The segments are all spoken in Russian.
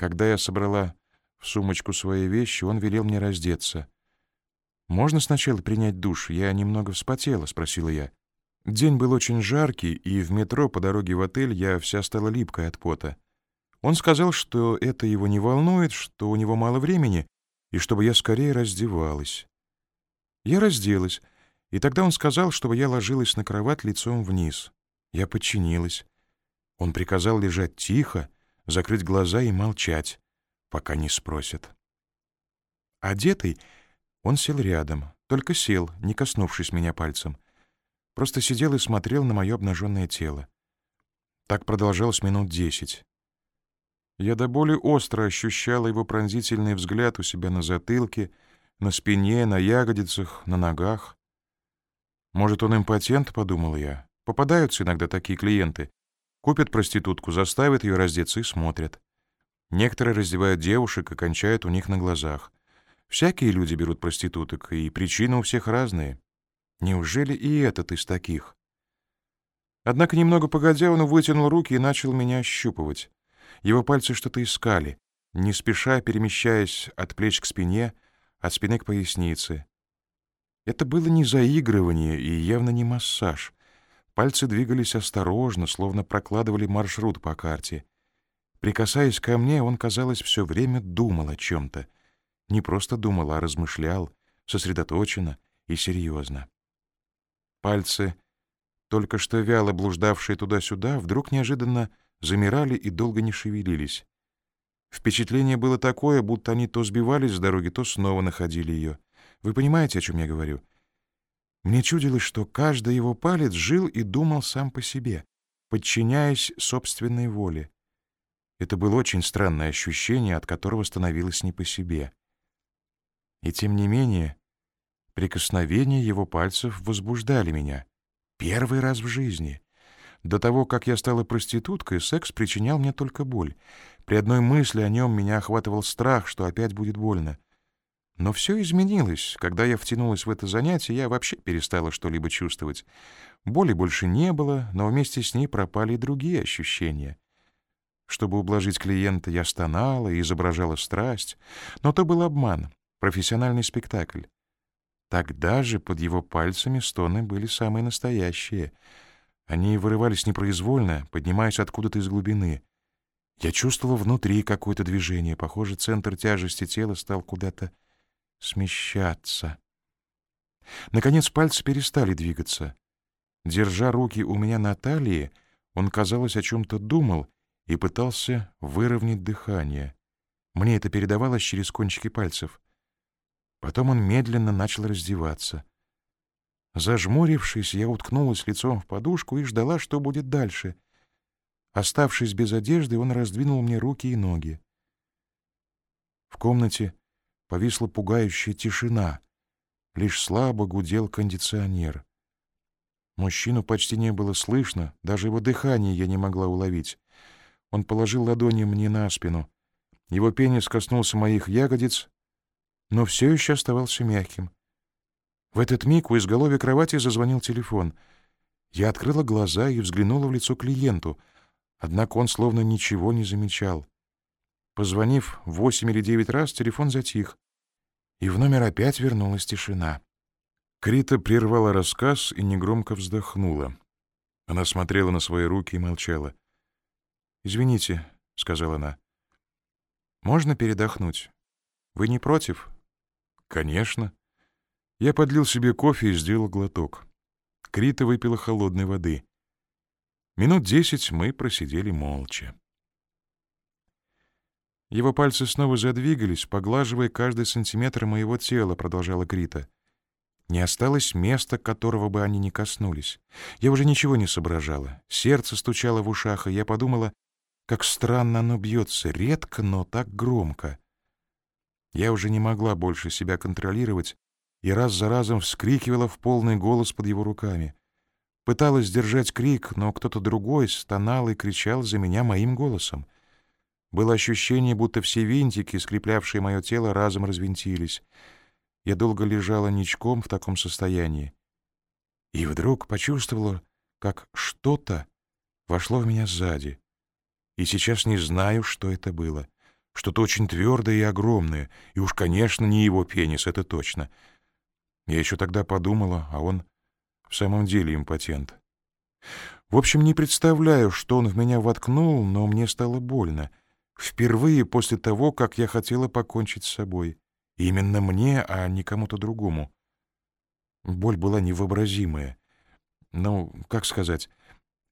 Когда я собрала в сумочку свои вещи, он велел мне раздеться. «Можно сначала принять душ? Я немного вспотела», — спросила я. День был очень жаркий, и в метро по дороге в отель я вся стала липкой от пота. Он сказал, что это его не волнует, что у него мало времени, и чтобы я скорее раздевалась. Я разделась, и тогда он сказал, чтобы я ложилась на кровать лицом вниз. Я подчинилась. Он приказал лежать тихо, закрыть глаза и молчать, пока не спросят. Одетый, он сел рядом, только сел, не коснувшись меня пальцем. Просто сидел и смотрел на мое обнаженное тело. Так продолжалось минут десять. Я до боли остро ощущала его пронзительный взгляд у себя на затылке, на спине, на ягодицах, на ногах. «Может, он импотент?» — подумал я. «Попадаются иногда такие клиенты. Купят проститутку, заставят ее раздеться и смотрят. Некоторые раздевают девушек и кончают у них на глазах. Всякие люди берут проституток, и причины у всех разные. Неужели и этот из таких?» Однако немного погодя, он вытянул руки и начал меня ощупывать. Его пальцы что-то искали, не спеша перемещаясь от плеч к спине, от спины к пояснице. Это было не заигрывание и явно не массаж. Пальцы двигались осторожно, словно прокладывали маршрут по карте. Прикасаясь ко мне, он, казалось, все время думал о чем-то. Не просто думал, а размышлял, сосредоточенно и серьезно. Пальцы, только что вяло блуждавшие туда-сюда, вдруг неожиданно замирали и долго не шевелились. Впечатление было такое, будто они то сбивались с дороги, то снова находили ее. Вы понимаете, о чем я говорю? Мне чудилось, что каждый его палец жил и думал сам по себе, подчиняясь собственной воле. Это было очень странное ощущение, от которого становилось не по себе. И тем не менее, прикосновения его пальцев возбуждали меня. Первый раз в жизни. До того, как я стала проституткой, секс причинял мне только боль. При одной мысли о нем меня охватывал страх, что опять будет больно. Но все изменилось. Когда я втянулась в это занятие, я вообще перестала что-либо чувствовать. Боли больше не было, но вместе с ней пропали и другие ощущения. Чтобы ублажить клиента, я стонала и изображала страсть, но то был обман, профессиональный спектакль. Тогда же под его пальцами стоны были самые настоящие — они вырывались непроизвольно, поднимаясь откуда-то из глубины. Я чувствовал внутри какое-то движение. Похоже, центр тяжести тела стал куда-то смещаться. Наконец пальцы перестали двигаться. Держа руки у меня на талии, он, казалось, о чем-то думал и пытался выровнять дыхание. Мне это передавалось через кончики пальцев. Потом он медленно начал раздеваться. Зажмурившись, я уткнулась лицом в подушку и ждала, что будет дальше. Оставшись без одежды, он раздвинул мне руки и ноги. В комнате повисла пугающая тишина. Лишь слабо гудел кондиционер. Мужчину почти не было слышно, даже его дыхание я не могла уловить. Он положил ладони мне на спину. Его пенис коснулся моих ягодиц, но все еще оставался мягким. В этот миг у изголовья кровати зазвонил телефон. Я открыла глаза и взглянула в лицо клиенту, однако он словно ничего не замечал. Позвонив восемь или девять раз, телефон затих, и в номер опять вернулась тишина. Крита прервала рассказ и негромко вздохнула. Она смотрела на свои руки и молчала. «Извините», — сказала она. «Можно передохнуть? Вы не против?» «Конечно», я подлил себе кофе и сделал глоток. Крита выпила холодной воды. Минут десять мы просидели молча. Его пальцы снова задвигались, поглаживая каждый сантиметр моего тела, продолжала Крита. Не осталось места, которого бы они не коснулись. Я уже ничего не соображала. Сердце стучало в ушах, и я подумала, как странно оно бьется, редко, но так громко. Я уже не могла больше себя контролировать и раз за разом вскрикивала в полный голос под его руками. Пыталась сдержать крик, но кто-то другой стонал и кричал за меня моим голосом. Было ощущение, будто все винтики, скреплявшие мое тело, разом развинтились. Я долго лежала ничком в таком состоянии. И вдруг почувствовала, как что-то вошло в меня сзади. И сейчас не знаю, что это было. что-то очень твердое и огромное, и уж, конечно, не его пенис, это точно. Я еще тогда подумала, а он в самом деле импотент. В общем, не представляю, что он в меня воткнул, но мне стало больно. Впервые после того, как я хотела покончить с собой. именно мне, а не кому-то другому. Боль была невообразимая. Ну, как сказать,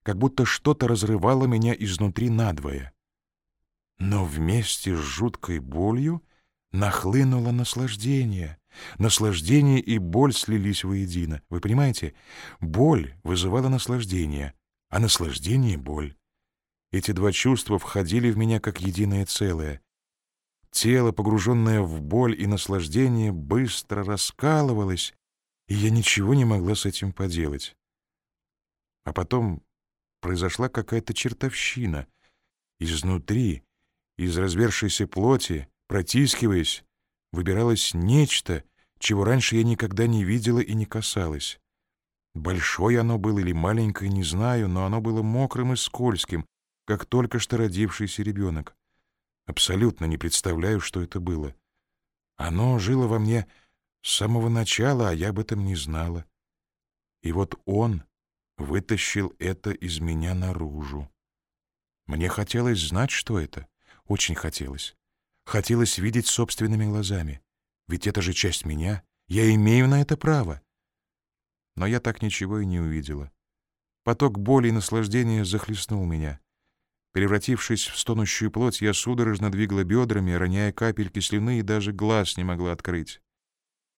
как будто что-то разрывало меня изнутри надвое. Но вместе с жуткой болью нахлынуло наслаждение. Наслаждение и боль слились воедино. Вы понимаете? Боль вызывала наслаждение, а наслаждение — боль. Эти два чувства входили в меня как единое целое. Тело, погруженное в боль и наслаждение, быстро раскалывалось, и я ничего не могла с этим поделать. А потом произошла какая-то чертовщина. Изнутри, из развершейся плоти, протискиваясь, выбиралось нечто, чего раньше я никогда не видела и не касалась. Большое оно было или маленькое, не знаю, но оно было мокрым и скользким, как только что родившийся ребенок. Абсолютно не представляю, что это было. Оно жило во мне с самого начала, а я об этом не знала. И вот он вытащил это из меня наружу. Мне хотелось знать, что это. Очень хотелось. Хотелось видеть собственными глазами. Ведь это же часть меня. Я имею на это право. Но я так ничего и не увидела. Поток боли и наслаждения захлестнул меня. Превратившись в стонущую плоть, я судорожно двигала бедрами, роняя капельки слюны и даже глаз не могла открыть.